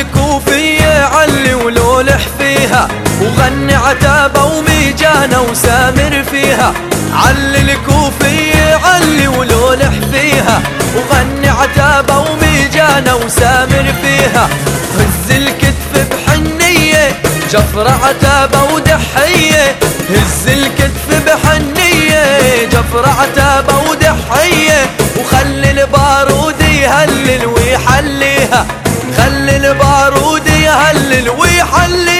الكوفية علي ولولح فيها وغني عتابة وميجانة وسامر فيها. علي الكوفية عتابة وميجانة وسامر فيها. هز الكتف بحنية جفر عتابة ودحية. هز الكتف بحنية جفر عتابة ودحية. وخلي البارود يهلل ويحليها. خلي البارود يهلل ويحليها.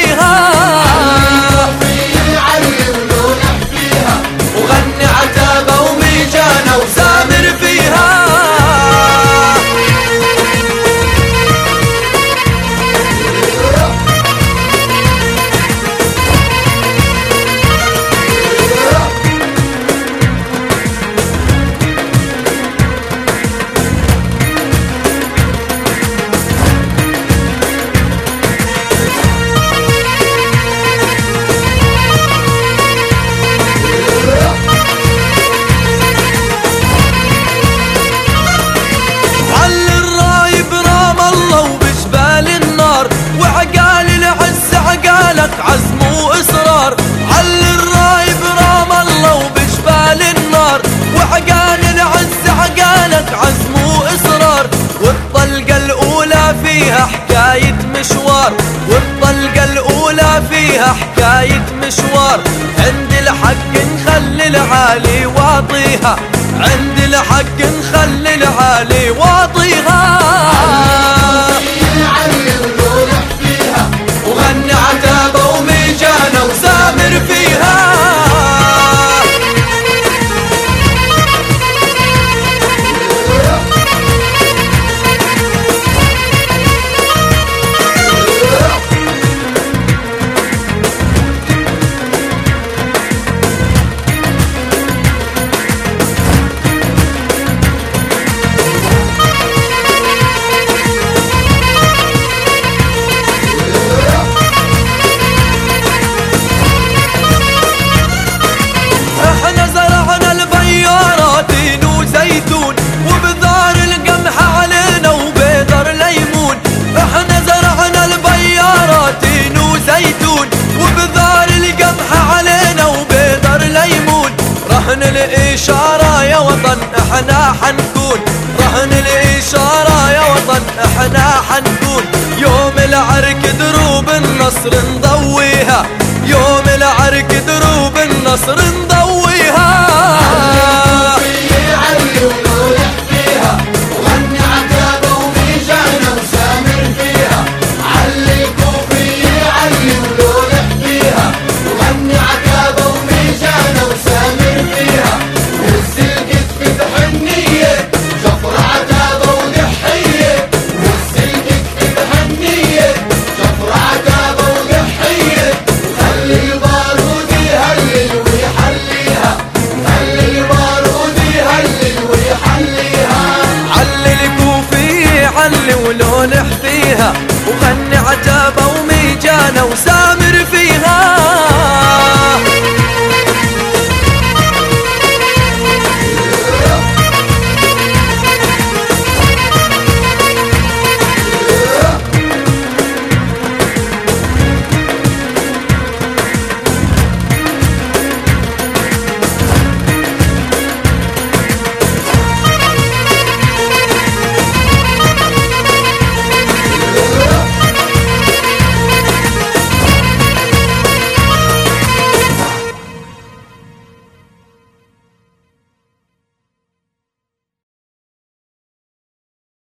فيها حكايه مشوار. عند الحق نخلي العالي واطيها. عند الحق نخلي العالي واطيها. وغني عتابة الاشارة يا وطن إحنا حنكون. رهن الإشارة يا وطن إحنا حنكون. يوم العرك دروب النصر نضويها. يوم العرك دروب النصر نضويها. عتابه وميجانه وسامي.